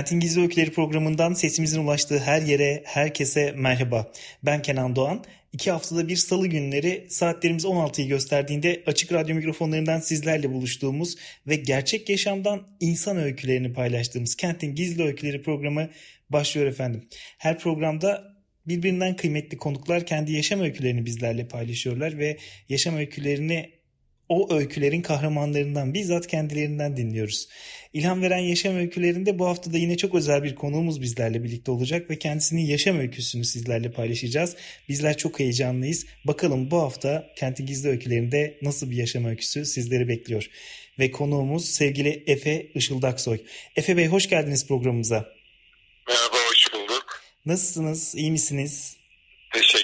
Kentin Gizli Öyküleri programından sesimizin ulaştığı her yere, herkese merhaba. Ben Kenan Doğan. İki haftada bir salı günleri saatlerimiz 16'yı gösterdiğinde açık radyo mikrofonlarından sizlerle buluştuğumuz ve gerçek yaşamdan insan öykülerini paylaştığımız Kentin Gizli Öyküleri programı başlıyor efendim. Her programda birbirinden kıymetli konuklar kendi yaşam öykülerini bizlerle paylaşıyorlar ve yaşam öykülerini o öykülerin kahramanlarından bizzat kendilerinden dinliyoruz. İlham veren yaşam öykülerinde bu hafta da yine çok özel bir konuğumuz bizlerle birlikte olacak ve kendisinin yaşam öyküsünü sizlerle paylaşacağız. Bizler çok heyecanlıyız. Bakalım bu hafta Kentin Gizli Öykülerinde nasıl bir yaşam öyküsü sizleri bekliyor. Ve konuğumuz sevgili Efe Işıldaksoy. Efe Bey hoş geldiniz programımıza. Merhaba hoş bulduk. Nasılsınız? İyi misiniz? İyiyim.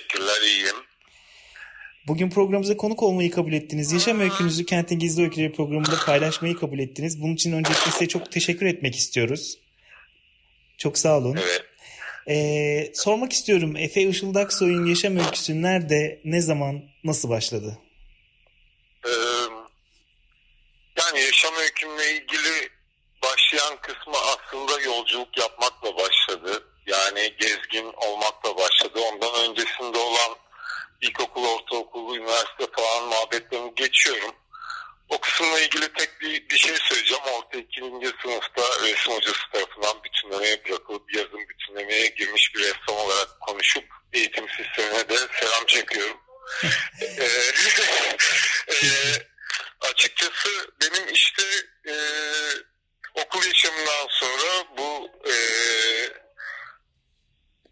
Bugün programımıza konuk olmayı kabul ettiniz. Yaşam öykünüzü Kentin Gizli Öyküleri programında paylaşmayı kabul ettiniz. Bunun için öncelikle size çok teşekkür etmek istiyoruz. Çok sağ olun. Evet. Ee, sormak istiyorum Efe Işıldaksoy'un yaşam öyküsü nerede, ne zaman, nasıl başladı? Ee, yani yaşam öykümle ilgili başlayan kısmı aslında yolculuk yapmakla başladı. Yani gezgin olmakla başladı. Ondan öncesinde olan ilkokul, ortaokul, üniversite falan muhabbetlerimi geçiyorum. O kısımla ilgili tek bir, bir şey söyleyeceğim. Orta ikinci sınıfta resim hocası tarafından bütünlemeye bırakılıp yazın bütünlemeye girmiş bir ressam olarak konuşup eğitim sistemine de selam çekiyorum. e, e, açıkçası benim işte e, okul yaşamından sonra bu e,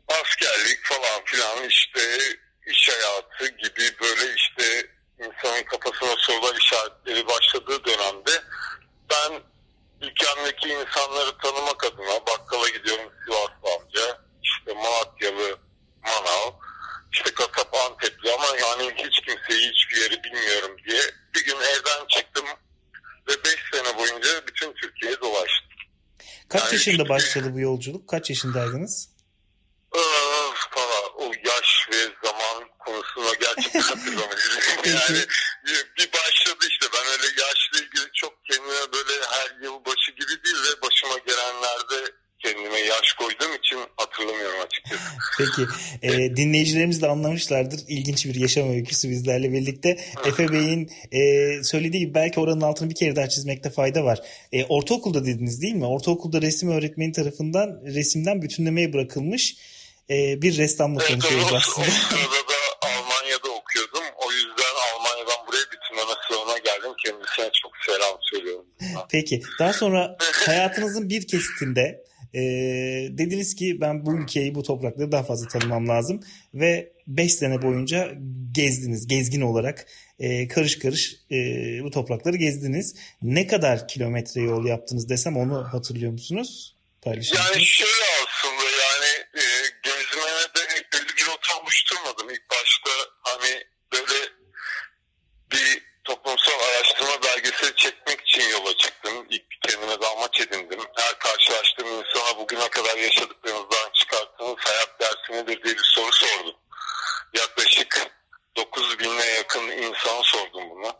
askerlik falan filan işte iş hayatı gibi böyle işte insanın kafasına sorular işaretleri başladığı dönemde ben ülkemdeki insanları tanımak adına bakkala gidiyorum Sivaslı amca, işte Malatyalı Manav, işte kasap Antepli ama yani hiç kimseyi hiçbir yeri bilmiyorum diye bir gün evden çıktım ve 5 sene boyunca bütün Türkiye'ye dolaştım. Kaç yani yaşında işte, başladı bu yolculuk? Kaç yaşındaydınız? Öf, o yaş ve zaman konusunda gerçekten hatırlamıyorum. yani bir başladı işte ben öyle yaşla ilgili çok kendime böyle her yıl başı gibi değil ve başıma gelenlerde kendime yaş koyduğum için hatırlamıyorum açıkçası. Peki e, dinleyicilerimiz de anlamışlardır. İlginç bir yaşam öyküsü bizlerle birlikte. Efe Bey'in e, söylediği gibi belki oranın altını bir kere daha çizmekte fayda var. E, ortaokulda dediniz değil mi? Ortaokulda resim öğretmeni tarafından resimden bütünlemeye bırakılmış e, bir ressamla evet, konuşuyoruz aslında. O Peki. Daha sonra hayatınızın bir kesitinde e, dediniz ki ben bu ülkeyi, bu toprakları daha fazla tanımam lazım. Ve 5 sene boyunca gezdiniz, gezgin olarak e, karış karış e, bu toprakları gezdiniz. Ne kadar kilometre yol yaptınız desem onu hatırlıyor musunuz? Paylaşın. Yani şöyle aslında yani e, oluşturmadım. İlk başta hani böyle bir toplumsal araştırma belgeseli çekmek için yola çıktım. İlk kendime dalmaç edindim. Her karşılaştığım insana bugüne kadar yaşadıklarınızdan çıkarttığınız hayat dersi nedir diye bir soru sordum. Yaklaşık 9 bin'e yakın insan sordum bunu.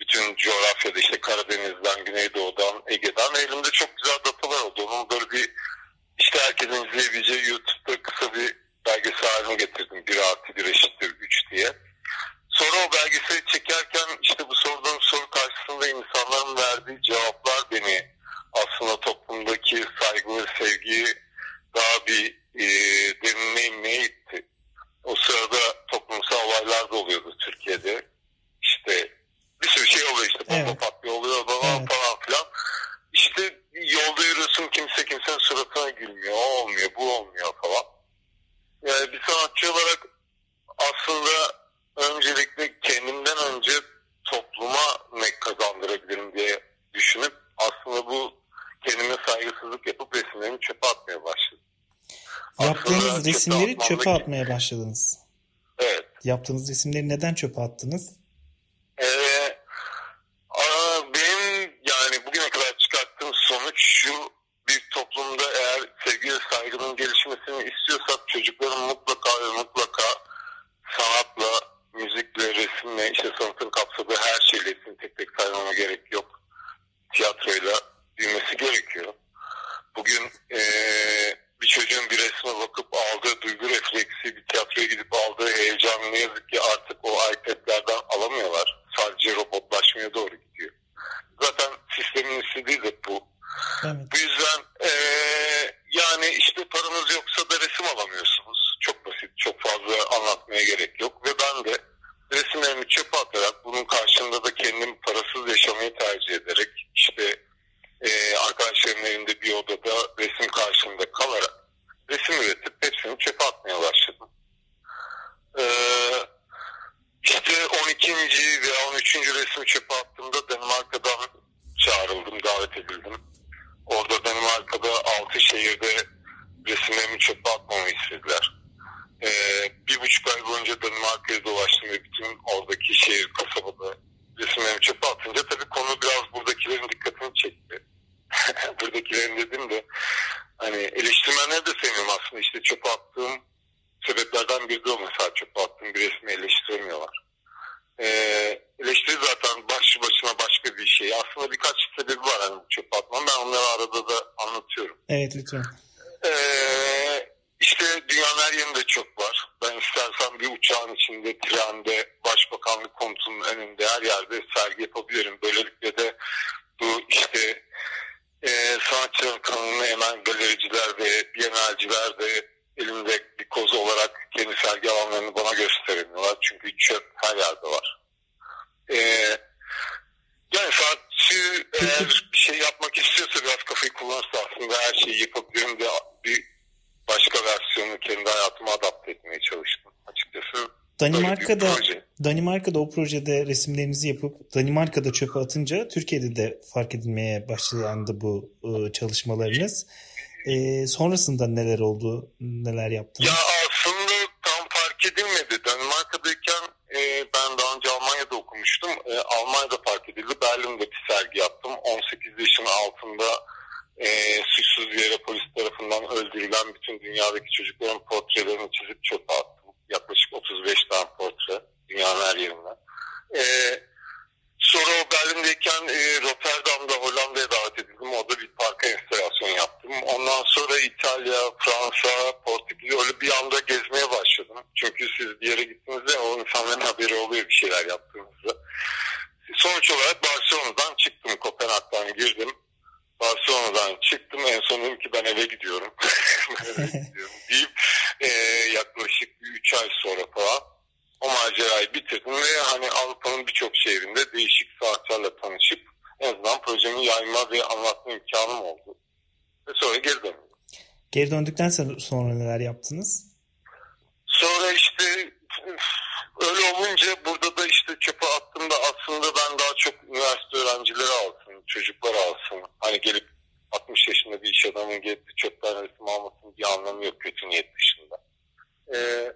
Bütün coğrafyada işte Karadeniz'den, Güneydoğu'dan, Ege'den. Elimde çok güzel datalar oldu. Onun böyle bir işte herkesin izleyebileceği YouTube'da kısa bir belgesel haline getirdim. Bir artı bir eşittir üç diye. Sonra o belgeseli çekerken işte bu sorduğum soru karşısında insanların verdiği cevaplar beni aslında toplumdaki saygı ve sevgiyi daha bir e, derinine inmeye itti. O sırada toplumsal olaylar da oluyordu Türkiye'de. İşte bir sürü şey oluyor işte. Bomba evet. patlıyor oluyor falan evet. falan filan. İşte yolda Yaptığınız resimleri çöpe atmaya başladınız. Evet. Yaptığınız resimleri neden çöpe attınız? Ee, benim yani bugüne kadar çıkarttığım sonuç şu bir toplumda eğer sevgi ve saygının gelişmesini istiyorsak çocukların mutlaka ve mutlaka sanatla, müzikle, resimle, işte sanatın kapsadığı her şeyle hepsini tek tek saymama gerek yok. Tiyatroyla büyümesi gerekiyor. Bugün ee, bir çocuğun bir resme bakıp aldığı duygu refleksi, bir tiyatroya gidip aldığı heyecan ne yazık ki artık o iPad'lerden alamıyorlar. Sadece robotlaşmaya doğru gidiyor. Zaten de bu. Evet. Bu yüzden ee, yani işte paranız yoksa da resim alamıyorsunuz. Çok basit, çok fazla anlatmaya gerek yok. Ve ben de çöpe atarak bunun karşılığında da kendim parasız yaşamayı tercih ederek işte e, arkadaşlarımın evinde bir odada resim karşımda kalarak resim üretip hepsini çöpe atmaya başladım. Ee, işte 12. veya 13. resmi çöpe attığımda Danimarka'dan çağrıldım, davet edildim. Orada Danimarka'da 6 şehirde resimlerimi çöpe atmamı istediler. Ee, bir buçuk ay boyunca Danimarka'ya dolaştım ve bütün oradaki şehir, kasabada resimlerimi çöpe atınca tabii konu biraz buradakilerin dikkatini çekti. buradakilerin dedim de hani eleştirmenleri de sevmiyorum aslında işte çöpe attığım sebeplerden biri de o mesela çöpe attığım bir resmi eleştiremiyorlar. Ee, eleştiri zaten başlı başına başka bir şey. Aslında birkaç sebebi var hani çöpe atmam. Ben onları arada da anlatıyorum. Evet lütfen. Ee, işte dünyanın her yerinde çok var. Ben istersen bir uçağın içinde, trende, başbakanlık komutunun önünde her yerde sergi yapabilirim. Böylelikle de bu işte e, sanatçıların kanını emen galericiler ve bienalciler de elimde bir kozu olarak kendi sergi alanlarını bana gösteremiyorlar. Çünkü çöp her yerde var. E, yani sanatçı eğer bir şey yapmak istiyorsa biraz kafayı kullanırsa aslında her şeyi yapabilirim de bir başka versiyonu kendi hayatıma adapte etmeye çalıştım açıkçası. Danimarka'da o projede resimlerinizi yapıp Danimarka'da çöpe atınca Türkiye'de de fark edilmeye başlandı bu ıı, çalışmalarınız. Ee, sonrasında neler oldu, neler yaptınız? Ya aslında tam fark edilmedi. Danimarka'dayken e, ben daha önce Almanya'da okumuştum. E, Almanya'da fark edildi. Berlin'de bir sergi yaptım. 18 yaşın altında e, suçsuz yere polis tarafından öldürülen bütün dünyadaki çocukların portrelerini çizip çöpe attım. Yaklaşık 35 tane dünyanın her yerinden. E, sonra o Berlin'deyken e, Rotterdam'da Hollanda'ya davet edildim. Orada bir parka enstalasyon yaptım. Ondan sonra İtalya, Fransa, Portekiz öyle bir anda gezmeye başladım. Çünkü siz bir yere gittiğinizde o insanların haberi oluyor bir şeyler yaptığınızda. Sonuç olarak Barcelona'dan çıktım. Kopenhag'dan girdim. Barcelona'dan çıktım. En son dedim ki ben eve gidiyorum. eve gidiyorum deyip e, yaklaşık 3 ay sonra falan o macerayı bitirdim ve hani Avrupa'nın birçok şehrinde değişik sanatçılarla tanışıp en azından projemi yayma ve anlatma imkanım oldu. Ve sonra geri döndüm. Geri döndükten sonra neler yaptınız? Sonra işte öyle olunca burada da işte çöpe attığımda aslında ben daha çok üniversite öğrencileri alsın, çocuklar alsın. Hani gelip 60 yaşında bir iş adamının gelip çöpten resim almasının bir anlamı yok kötü niyet dışında. Ee,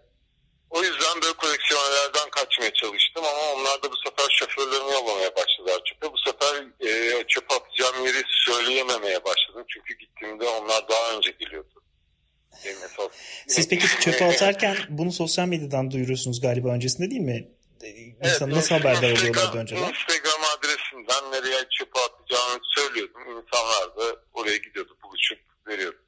o yüzden böyle koleksiyonerlerden kaçmaya çalıştım ama onlar da bu sefer şoförlerimi yollamaya başladılar çöpe. Bu sefer e, çöpe atacağım yeri söyleyememeye başladım. Çünkü gittiğimde onlar daha önce geliyordu. Siz peki çöpe atarken bunu sosyal medyadan duyuruyorsunuz galiba öncesinde değil mi? İnsan evet, nasıl haberdar oluyorlardı önceden? Instagram adresinden nereye çöpe atacağını söylüyordum. İnsanlar da oraya gidiyordu buluşup veriyordu.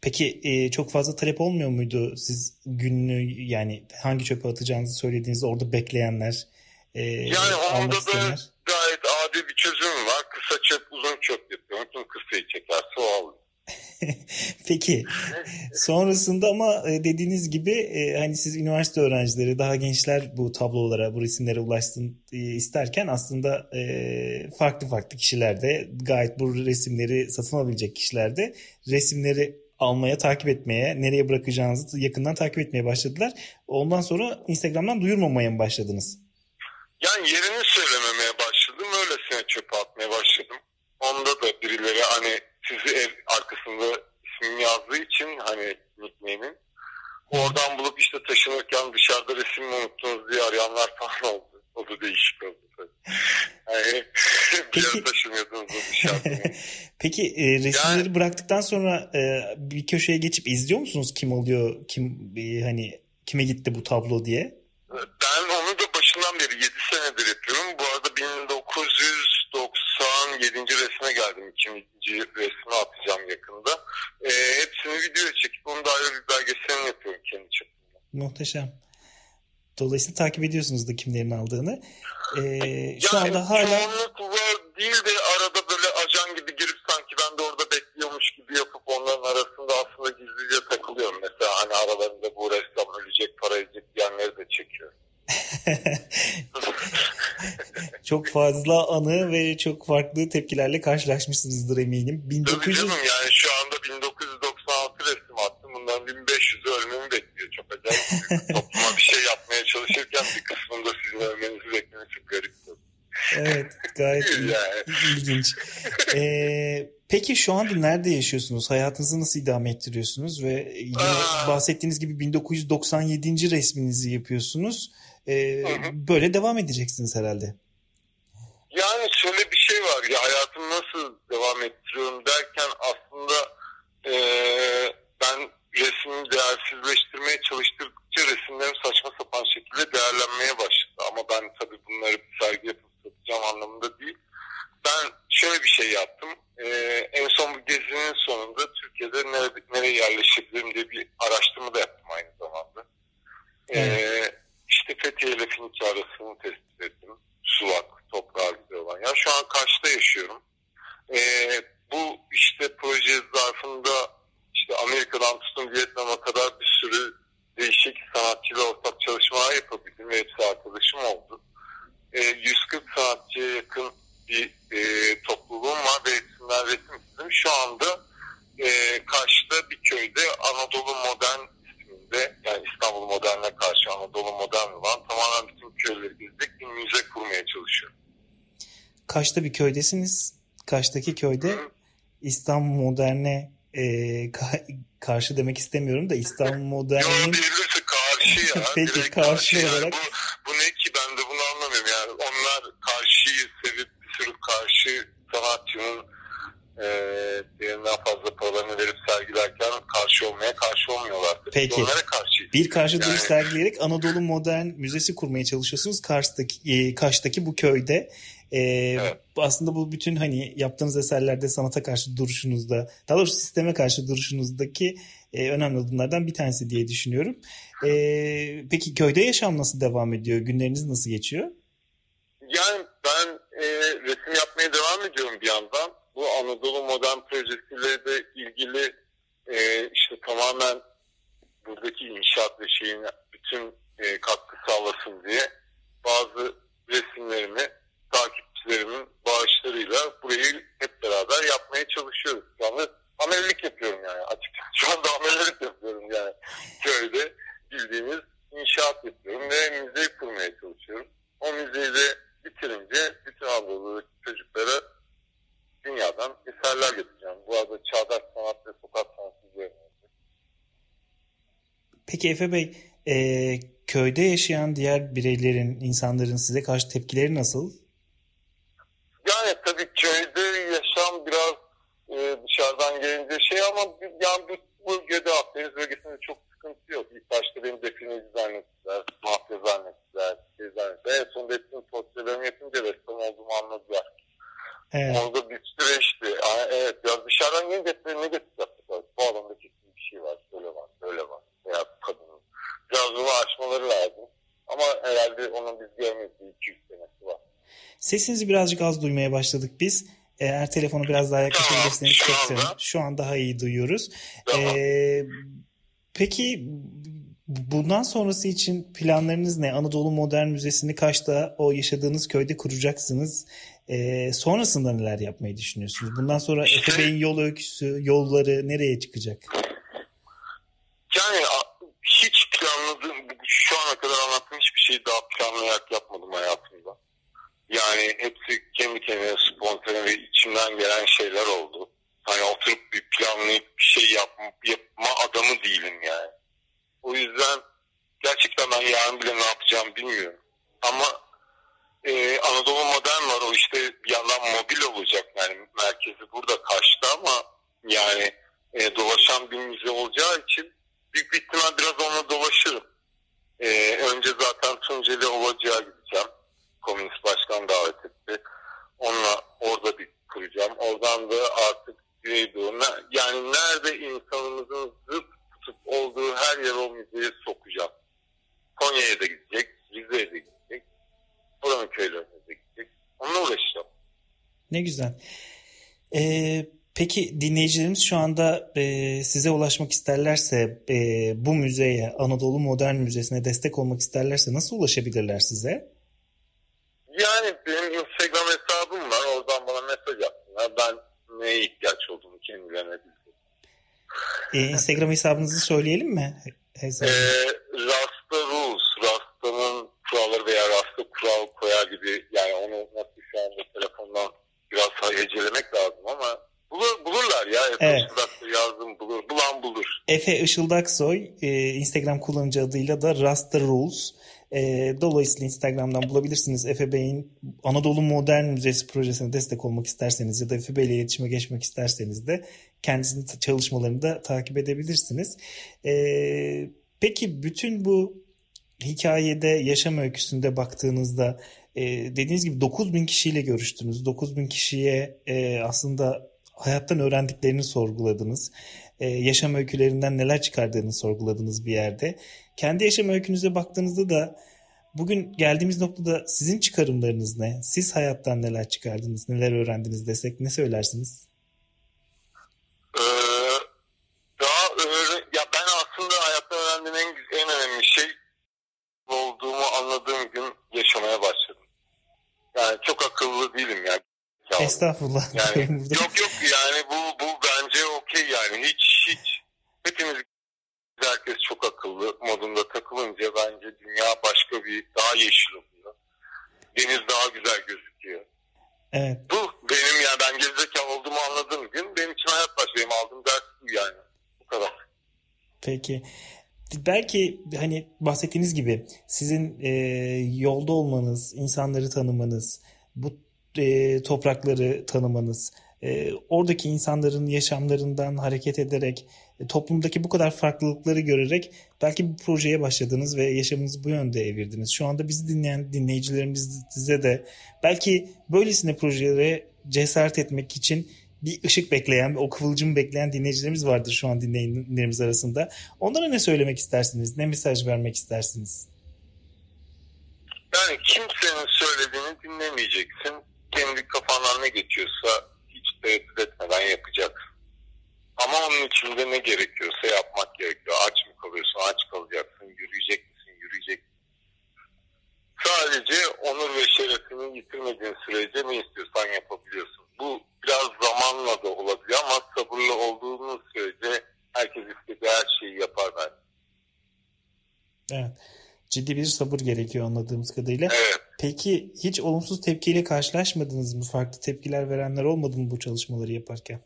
Peki e, çok fazla talep olmuyor muydu siz günlüğü yani hangi çöpe atacağınızı söylediğinizde orada bekleyenler e, Yani onda da gayet adi bir çözüm var. Kısa çöp uzun çöp yapıyorum. Tüm kısayı çekerse o alıyor. Peki sonrasında ama e, dediğiniz gibi e, hani siz üniversite öğrencileri daha gençler bu tablolara bu resimlere ulaşsın e, isterken aslında farklı farklı kişiler de gayet bu resimleri satın alabilecek kişiler de resimleri almaya takip etmeye nereye bırakacağınızı yakından takip etmeye başladılar. Ondan sonra Instagram'dan duyurmamaya mı başladınız? Yani yerini söylememeye başladım öylesine çöpe atmaya başladım. Onda da birileri hani sizi ev arkasında ismini yazdığı için hani nickname'in. Oradan bulup işte taşınırken dışarıda resimimi unuttunuz diye arayanlar falan oldu. O da değişik oldu tabii. Yani Peki... taşınıyordunuz dışarıda. Peki e, resimleri yani... bıraktıktan sonra e, bir köşeye geçip izliyor musunuz kim oluyor, kim e, hani kime gitti bu tablo diye? Ben onu da başından beri 7 senedir yapıyorum. Bu 1997. resme geldim. İkinci resmi atacağım yakında. E, hepsini videoya çekip onu da ayrı bir belgeselini yapıyorum kendi çapımda. Muhteşem. Dolayısıyla takip ediyorsunuz da kimlerin aldığını. Ee, şu yani anda hala... Çoğunlukla değil de arada böyle ajan gibi girip sanki ben de orada bekliyormuş gibi yapıp onların arasında aslında gizlice takılıyorum. Mesela hani aralarında bu ressam ölecek para edecek diyenleri de çekiyorum. Çok fazla anı ve çok farklı tepkilerle karşılaşmışsınızdır eminim. 1900... Tabii canım yani şu anda 1996 resim attım. Bundan 1500'ü ölmemi bekliyor. Çok acayip. Topluma bir şey yapmaya çalışırken bir kısmında sizin ölmenizi beklemesi garip. Evet gayet yani. ilginç. Ee, peki şu anda nerede yaşıyorsunuz? Hayatınızı nasıl idame ettiriyorsunuz? Ve yine Aa. bahsettiğiniz gibi 1997. resminizi yapıyorsunuz. Ee, böyle devam edeceksiniz herhalde. Yani şöyle bir şey var ya hayatımı nasıl devam ettiriyorum derken aslında e, ben resmimi değersizleştirmeye çalıştıkça resimlerim saçma sapan şekilde değerlenmeye başladı. Ama ben tabii bunları bir sergi yapıp satacağım anlamında değil. Ben şöyle bir şey yaptım. Ee, en son bu gezinin sonunda Türkiye'de nerede, nereye yerleşebilirim diye bir araştırma da yaptım aynı zamanda. Ee, işte Fethiye ile Finike arasını tespit ettim. Sulak, toprağı güzel olan. Yani şu an Kaş'ta yaşıyorum. Ee, bu işte proje zarfında işte Amerika'dan tutun Vietnam'a kadar bir sürü değişik sanatçıyla ortak çalışmalar yapabildim ve hepsi arkadaşım oldu. E, 140 sanatçıya yakın bir e, topluluğum var ve hepsinden resim istedim. Şu anda e, Kaş'ta bir köyde Anadolu Modern isminde yani İstanbul Modern'e karşı Anadolu Modern olan tamamen bütün köyleri gezdik bir müze kurmaya çalışıyorum. Kaş'ta bir köydesiniz. Kaş'taki köyde. İstanbul Modern'e e, ka- karşı demek istemiyorum da İstanbul Modern'in karşı ya. Peki karşı, karşı olarak. Yani. Bu, bu ne ki ben de bunu anlamıyorum yani. Onlar karşıyı sevip bir sürü karşı sanatçının e, diğerinden fazla paralarını verip sergilerken karşı olmaya karşı olmuyorlar. Peki. Onlara karşı. Bir karşı duruş sergileyerek Anadolu Modern Müzesi kurmaya çalışıyorsunuz. Kars'taki, e, Kaş'taki bu köyde. Ee, evet. Aslında bu bütün hani yaptığınız eserlerde sanata karşı duruşunuzda, daha doğrusu sisteme karşı duruşunuzdaki e, önemli adımlardan bir tanesi diye düşünüyorum. E, peki köyde yaşam nasıl devam ediyor? Günleriniz nasıl geçiyor? Yani ben e, resim yapmaya devam ediyorum bir yandan. Bu Anadolu Modern Projesi'yle de ilgili e, işte tamamen buradaki inşaat ve şeyin bütün e, katkı sağlasın diye bazı resimlerimi takipçilerimin bağışlarıyla burayı hep beraber yapmaya çalışıyoruz. Yalnız amelilik yapıyorum yani açıkçası. Şu anda amelilik yapıyorum yani köyde bildiğimiz inşaat yapıyorum ve müzeyi kurmaya çalışıyorum. O müzeyi de bitirince bütün Anadolu'daki çocuklara dünyadan eserler getireceğim. Bu arada çağdaş sanat ve sokak sanatı üzerine. Peki Efe Bey, e, köyde yaşayan diğer bireylerin, insanların size karşı tepkileri nasıl? Yani tabii köyde yaşam biraz e, dışarıdan gelince şey ama yani bu bölgede Akdeniz bölgesinde çok sıkıntı yok. İlk başta beni defineci zannettiler, mafya zannettiler, şey zannettiler. En sonunda hepsinin portrelerimi yapınca ressam olduğumu anladılar. Evet. Orada bir süreçti. Yani evet, ya dışarıdan gelince ne getirecekler? Bu alanda kesin bir şey var, şöyle var, böyle var. Veya kadının. Biraz bunu açmaları lazım. Ama herhalde onun biz görmeyiz. 200 senesi var. Sesinizi birazcık az duymaya başladık biz. Eğer telefonu biraz daha yaklaşabilirseniz çok sevinirim. Şu an daha iyi duyuyoruz. Tamam. Ee, peki bundan sonrası için planlarınız ne? Anadolu Modern Müzesi'ni Kaş'ta o yaşadığınız köyde kuracaksınız. Ee, sonrasında neler yapmayı düşünüyorsunuz? Bundan sonra Efe Bey'in yol öyküsü, yolları nereye çıkacak? Yani hiç planladığım, şu ana kadar anlattığım hiçbir şeyi daha planlayarak yapmadım hayatımda. Yani hepsi kendi kendine spontane ve içimden gelen şeyler oldu. Hani oturup bir planlayıp bir şey yapma, yapma adamı değilim yani. O yüzden gerçekten ben yarın bile ne yapacağım bilmiyorum. Ama e, Anadolu Modern var o işte oluşan bir müze olacağı için büyük bir ihtimal biraz onunla dolaşırım. Ee, önce zaten Tunceli Ovacı'ya gideceğim. Komünist Başkan davet etti. Onunla orada bir kuracağım. Oradan da artık Güneydoğu'na yani nerede insanımızın zıt tutup olduğu her yer o müzeye sokacağım. Konya'ya da gidecek, Rize'ye de gidecek. Oranın köylerine de gidecek. Onunla uğraşacağım. Ne güzel. Ee, peki dinleyicilerimiz şu anda e, size ulaşmak isterlerse e, bu müzeye, Anadolu Modern Müzesi'ne destek olmak isterlerse nasıl ulaşabilirler size? Yani benim Instagram hesabım var. Oradan bana mesaj atsınlar. Ben neye ihtiyaç olduğunu kendilerine bildirim. Ee, Instagram hesabınızı söyleyelim mi? Hesabı. Ee, Rasta Rules. Rasta'nın kuralları veya Rasta kural koyar gibi yani onu nasıl şu anda telefondan biraz hecelemek lazım ama bulur, bulurlar ya. Efe evet. Işıldaksoy yazdım bulur. Bulan bulur. Efe Işıldaksoy e, Instagram kullanıcı adıyla da Rasta Rules. E, dolayısıyla Instagram'dan bulabilirsiniz. Efe Bey'in Anadolu Modern Müzesi projesine destek olmak isterseniz ya da Efe Bey ile iletişime geçmek isterseniz de kendisinin çalışmalarını da takip edebilirsiniz. E, peki bütün bu hikayede yaşam öyküsünde baktığınızda e, dediğiniz gibi 9000 kişiyle görüştünüz. 9000 kişiye e, aslında hayattan öğrendiklerini sorguladınız. E, yaşam öykülerinden neler çıkardığını sorguladınız bir yerde. Kendi yaşam öykünüze baktığınızda da bugün geldiğimiz noktada sizin çıkarımlarınız ne? Siz hayattan neler çıkardınız, neler öğrendiniz desek ne söylersiniz? Ee, daha öğren ya ben aslında hayattan öğrendiğim en, en önemli şey olduğumu anladığım gün yaşamaya başladım. Yani çok akıllı değilim yani. Estağfurullah. Yani, yok yok yani bu bu bence okey yani hiç hiç hepimiz herkes çok akıllı modunda takılınca bence dünya başka bir daha yeşil oluyor. Deniz daha güzel gözüküyor. Evet. Bu benim yani ben gerizekalı olduğumu anladığım gün benim için hayat baş benim aldığım ders bu yani. Bu kadar. Peki. Belki hani bahsettiğiniz gibi sizin e, yolda olmanız, insanları tanımanız, bu e, toprakları tanımanız, e, oradaki insanların yaşamlarından hareket ederek e, toplumdaki bu kadar farklılıkları görerek belki bu projeye başladınız ve yaşamınızı bu yönde evirdiniz. Şu anda bizi dinleyen dinleyicilerimize de belki böylesine projelere cesaret etmek için bir ışık bekleyen, o kıvılcım bekleyen dinleyicilerimiz vardır şu an dinleyenlerimiz arasında. Onlara ne söylemek istersiniz? Ne mesaj vermek istersiniz? Yani kimsenin söylediğini dinlemeyeceksin. Kendi kafandan ne geçiyorsa hiç tereddüt etmeden yapacaksın. Ama onun için de ne gerekiyorsa yapmak gerekiyor. Aç mı kalıyorsun? Aç kalacaksın. Yürüyecek misin? Yürüyecek Sadece onur ve şerefini yitirmediğin sürece ne istiyorsan yapabiliyorsun. Bu biraz zamanla da olabilir ama sabırlı olduğunuz sürece herkes istediği her şeyi yapar bence. Evet. Ciddi bir sabır gerekiyor anladığımız kadarıyla. Evet. Peki hiç olumsuz tepkiyle karşılaşmadınız mı? Farklı tepkiler verenler olmadı mı bu çalışmaları yaparken?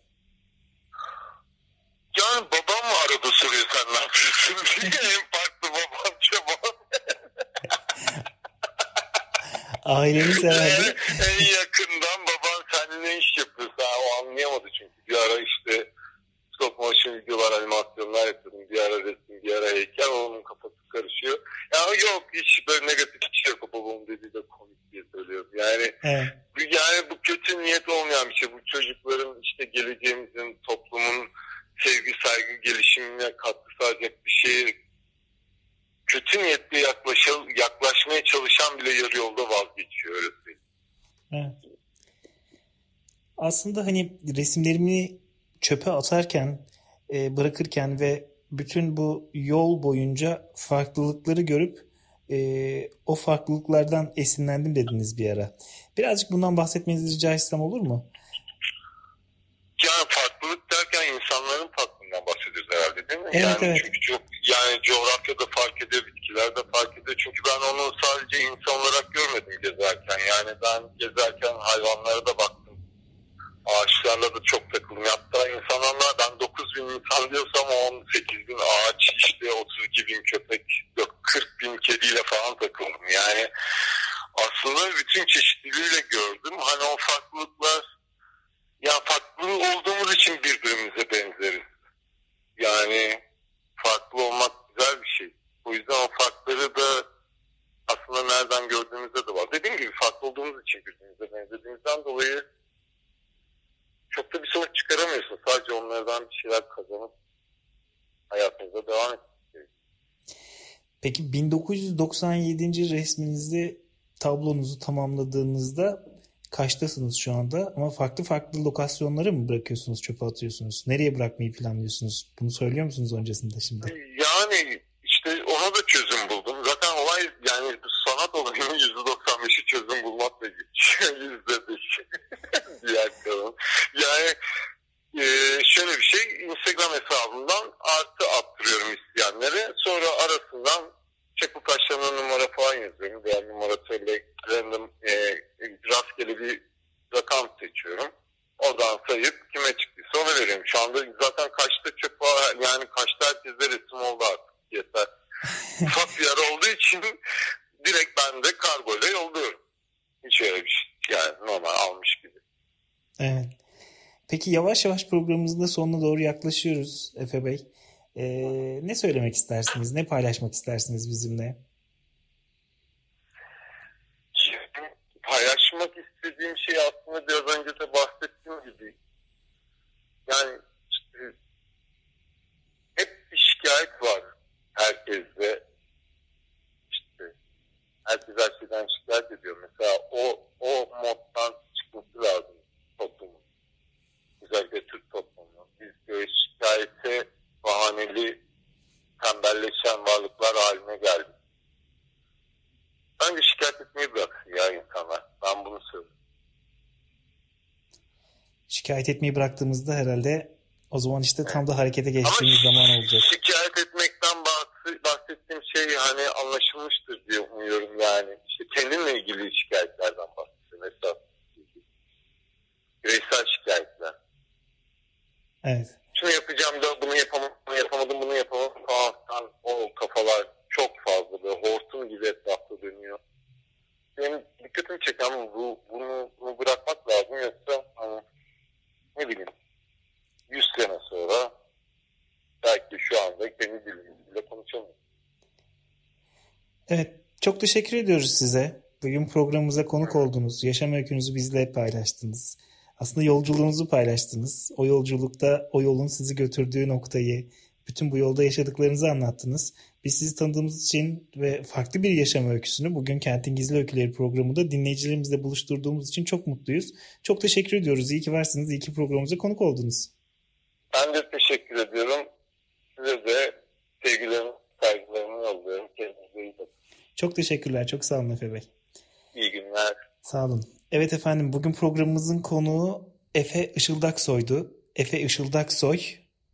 Yani babam mı arada soruyor sen ne yapıyorsun diye en farklı babam babam. Aileniz herhalde. en yakından baban sen ne iş yapıyorsun? O anlayamadı çünkü bir ara işte stop motion videolar, animasyonlar yapıyordum. Bir ara resim, bir ara heykel. Onun kafası karışıyor. Ya yok hiç böyle negatif bir şey yok. Babamın dediği de komik diye söylüyorum. Yani evet. yani bu kötü niyet olmayan bir şey. Bu çocukların işte geleceğimizin, toplumun sevgi, saygı gelişimine katkı sağlayacak bir şeyi kötü niyetli yaklaşa, yaklaşmaya çalışan bile yarı yolda vazgeçiyor söyleyeyim. Evet. Aslında hani resimlerimi çöpe atarken, e, bırakırken ve bütün bu yol boyunca farklılıkları görüp e, o farklılıklardan esinlendim dediniz bir ara. Birazcık bundan bahsetmenizi rica etsem olur mu? Yani farklılık derken insanların farklılığından bahsediyoruz herhalde değil mi? Evet, yani evet. Çünkü çok yani coğrafyada fark ediyor, bitkilerde fark ediyor. Çünkü ben onu sadece insan olarak görmedim gezerken. Yani ben gezerken hayvanlara da baktım. Ağaçlarla da çok takıldım. Hatta insanlarla ben 9 bin insan diyorsam 18 bin ağaç, işte 32 bin köpek, 40 bin kediyle falan takıldım. Yani aslında bütün çeşitliliğiyle gördüm. Hani o farklılıklar ya farklı olduğumuz için birbirimize benzeriz. verdiğimizden dolayı çok da bir sonuç çıkaramıyorsun. Sadece onlardan bir şeyler kazanıp hayatınıza devam etmek Peki 1997. resminizde tablonuzu tamamladığınızda kaçtasınız şu anda ama farklı farklı lokasyonlara mı bırakıyorsunuz çöpe atıyorsunuz? Nereye bırakmayı planlıyorsunuz? Bunu söylüyor musunuz öncesinde şimdi? Yani işte ona da çözüm buldum. Zaten olay yani sanat olayının %95'i çözüm bulmakla geçiyor. %5 diğer kalan. Yani e, şöyle bir şey Instagram hesabından artı attırıyorum isteyenlere. Sonra arasından çakıl taşlarına numara falan yazıyorum. Veya numaratörle random e, rastgele bir rakam seçiyorum. Oradan sayıp kime çıktıysa ona veriyorum. Şu anda zaten kaçta çöp var yani kaçta herkeste resim oldu artık yeter. Ufak bir yer olduğu için direkt ben de kargoyla yolluyorum. Hiç öyle bir şey. Yani normal almış gibi. Evet. Peki yavaş yavaş programımızın da sonuna doğru yaklaşıyoruz Efe Bey. Ee, ne söylemek istersiniz? Ne paylaşmak istersiniz bizimle? Paylaşmak istediğim şey aslında biraz önce de bahsettiğim gibi. Yani işte hep bir şikayet var herkeste. İşte herkes her şeyden şikayet ediyor. Mesela o, o moddan çıkması lazım toplumun. Özellikle Türk toplumu. Biz böyle şikayete bahaneli tembelleşen varlıklar haline geldik. Bence şikayet etmeyi bırak ya insanlar. Ben bunu söylüyorum. Şikayet etmeyi bıraktığımızda herhalde o zaman işte tam da harekete geçtiğimiz Ama zaman olacak. Şikayet etmekten bahsettiğim şey hani anlaşılmıştır diye umuyorum yani. İşte kendinle ilgili şikayetlerden bahsediyorum. Mesela bireysel şikayetler. Evet. Şunu yapacağım da bunu yapamadım, bunu yapamadım, bunu yapamadım falan. O kafalar çok fazla böyle hortum gibi etrafta dönüyor. Benim dikkatimi çeken bu, bunu, bunu bırakmak lazım yoksa hani, ne bileyim 100 sene sonra belki şu anda kendi dilimizle konuşamıyoruz. Evet çok teşekkür ediyoruz size. Bugün programımıza konuk oldunuz. Yaşam öykünüzü bizle paylaştınız. Aslında yolculuğunuzu paylaştınız. O yolculukta o yolun sizi götürdüğü noktayı, bütün bu yolda yaşadıklarınızı anlattınız. Biz sizi tanıdığımız için ve farklı bir yaşam öyküsünü bugün Kentin Gizli Öyküleri programında dinleyicilerimizle buluşturduğumuz için çok mutluyuz. Çok teşekkür ediyoruz. İyi ki varsınız. İyi ki programımıza konuk oldunuz. Ben de teşekkür ediyorum. Size de sevgilerimi, saygılarımı yolluyorum. Çok teşekkürler. Çok sağ olun Efe Bey. İyi günler. Sağ olun. Evet efendim bugün programımızın konuğu Efe Işıldaksoy'du. Efe Işıldaksoy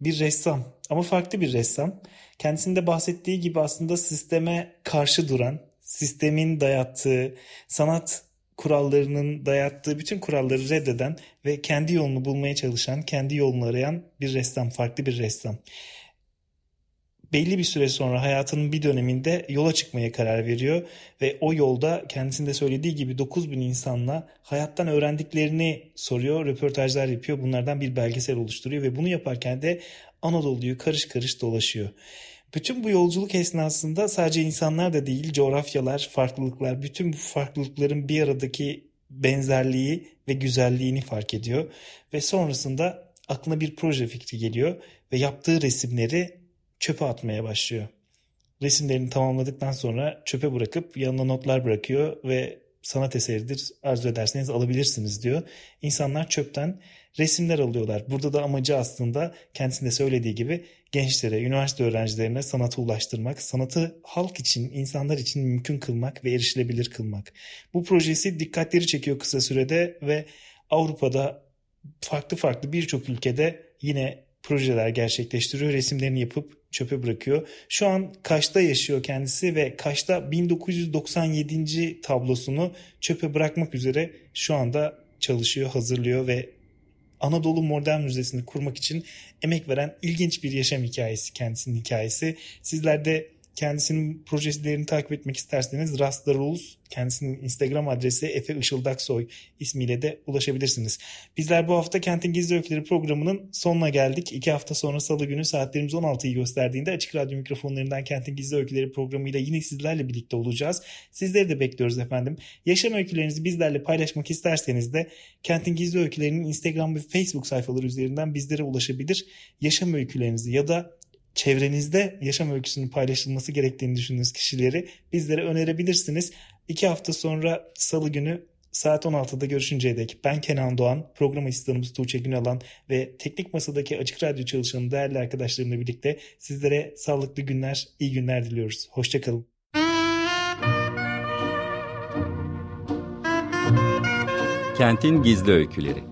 bir ressam ama farklı bir ressam. Kendisinde bahsettiği gibi aslında sisteme karşı duran, sistemin dayattığı, sanat kurallarının dayattığı bütün kuralları reddeden ve kendi yolunu bulmaya çalışan, kendi yolunu arayan bir ressam, farklı bir ressam. Belli bir süre sonra hayatının bir döneminde yola çıkmaya karar veriyor ve o yolda kendisinde söylediği gibi 9000 insanla hayattan öğrendiklerini soruyor, röportajlar yapıyor. Bunlardan bir belgesel oluşturuyor ve bunu yaparken de Anadolu'yu karış karış dolaşıyor. Bütün bu yolculuk esnasında sadece insanlar da değil, coğrafyalar, farklılıklar, bütün bu farklılıkların bir aradaki benzerliği ve güzelliğini fark ediyor. Ve sonrasında aklına bir proje fikri geliyor ve yaptığı resimleri çöpe atmaya başlıyor. Resimlerini tamamladıktan sonra çöpe bırakıp yanına notlar bırakıyor ve sanat eseridir arzu ederseniz alabilirsiniz diyor. İnsanlar çöpten resimler alıyorlar. Burada da amacı aslında kendisinde söylediği gibi gençlere, üniversite öğrencilerine sanatı ulaştırmak, sanatı halk için, insanlar için mümkün kılmak ve erişilebilir kılmak. Bu projesi dikkatleri çekiyor kısa sürede ve Avrupa'da farklı farklı birçok ülkede yine projeler gerçekleştiriyor. Resimlerini yapıp çöpe bırakıyor. Şu an Kaş'ta yaşıyor kendisi ve Kaş'ta 1997. tablosunu çöpe bırakmak üzere şu anda çalışıyor, hazırlıyor ve Anadolu Modern Müzesi'ni kurmak için emek veren ilginç bir yaşam hikayesi kendisinin hikayesi. Sizler de kendisinin projelerini takip etmek isterseniz Rasta Rules kendisinin Instagram adresi Efe Işıldaksoy ismiyle de ulaşabilirsiniz. Bizler bu hafta Kentin Gizli Öyküleri programının sonuna geldik. İki hafta sonra salı günü saatlerimiz 16'yı gösterdiğinde Açık Radyo mikrofonlarından Kentin Gizli Öyküleri programıyla yine sizlerle birlikte olacağız. Sizleri de bekliyoruz efendim. Yaşam öykülerinizi bizlerle paylaşmak isterseniz de Kentin Gizli Öyküleri'nin Instagram ve Facebook sayfaları üzerinden bizlere ulaşabilir. Yaşam öykülerinizi ya da çevrenizde yaşam öyküsünün paylaşılması gerektiğini düşündüğünüz kişileri bizlere önerebilirsiniz. İki hafta sonra salı günü saat 16'da görüşünceye dek ben Kenan Doğan, program asistanımız Tuğçe Günalan ve teknik masadaki Açık Radyo çalışanı değerli arkadaşlarımla birlikte sizlere sağlıklı günler, iyi günler diliyoruz. Hoşçakalın. Kentin Gizli Öyküleri